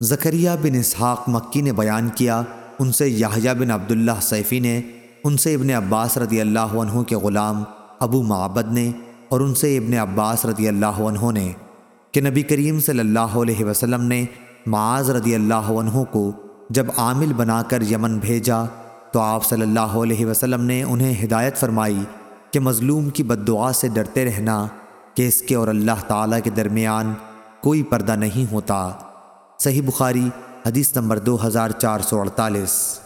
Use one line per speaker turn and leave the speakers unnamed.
زکریہ بن اسحاق مکی نے بیان کیا، ان سے یحییٰ بن عبداللہ سیفی نے، ان سے ابن عباس رضی اللہ عنہ کے غلام ابو معبد نے اور ان سے ابن عباس رضی اللہ عنہ نے کہ نبی کریم صلی اللہ علیہ وسلم نے معاذ رضی اللہ عنہ کو جب عامل بنا کر یمن بھیجا تو آپ صلی اللہ علیہ وسلم نے انہیں ہدایت فرمائی کہ مظلوم کی بد دعا سے ڈرتے رہنا کہ اس کے اور اللہ تعالیٰ کے درمیان کوئی پردہ نہیں ہوتا۔ صحیح بخاری حدیث نمبر دو ہزار چار سو اڑتالیس۔